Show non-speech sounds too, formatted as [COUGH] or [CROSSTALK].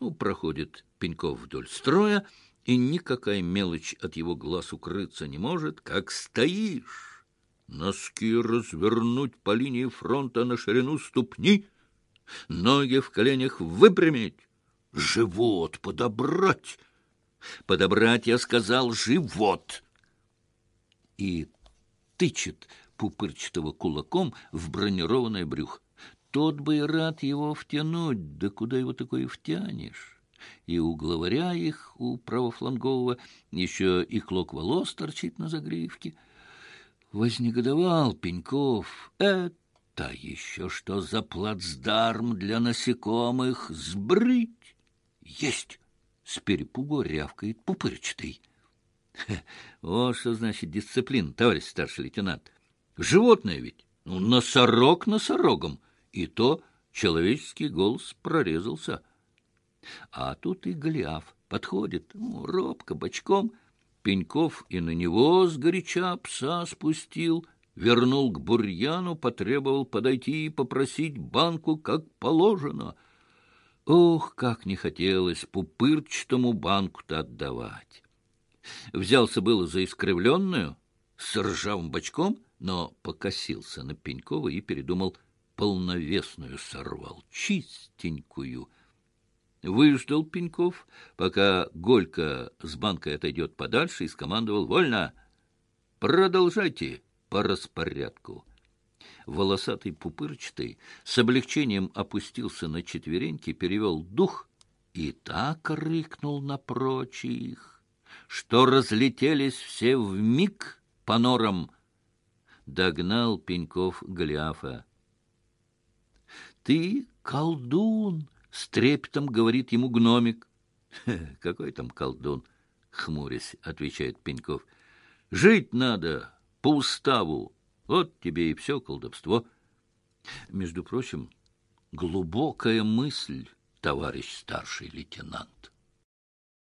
Ну, проходит Пеньков вдоль строя, и никакая мелочь от его глаз укрыться не может, как стоишь. Носки развернуть по линии фронта на ширину ступни, ноги в коленях выпрямить, живот подобрать. Подобрать, я сказал, живот. И тычет пупырчатого кулаком в бронированное брюхо. Тот бы и рад его втянуть, да куда его такое втянешь? и у главаря их, у правофлангового, еще и клок волос торчит на загривке. Вознегодовал Пеньков. Это еще что за плацдарм для насекомых? Сбрыть! Есть! С перепугу рявкает пупырчатый. Вот что значит дисциплина, товарищ старший лейтенант. Животное ведь, ну, носорог носорогом, и то человеческий голос прорезался — а тут и Голиаф подходит, ну, робко, бочком. Пеньков и на него сгоряча пса спустил, вернул к бурьяну, потребовал подойти и попросить банку, как положено. Ох, как не хотелось пупырчатому банку-то отдавать! Взялся было за искривленную, с ржавым бочком, но покосился на Пенькова и передумал, полновесную сорвал, чистенькую — Выждал Пеньков, пока Голька с банкой отойдет подальше, и скомандовал «Вольно! Продолжайте по распорядку!» Волосатый пупырчатый с облегчением опустился на четвереньки, перевел дух и так рыкнул на прочих, что разлетелись все вмиг по норам. Догнал Пеньков Голиафа. — Ты колдун! — с трепетом говорит ему гномик. [LAUGHS] — Какой там колдун? — хмурясь, отвечает Пеньков. — Жить надо по уставу. Вот тебе и все колдовство. Между прочим, глубокая мысль, товарищ старший лейтенант.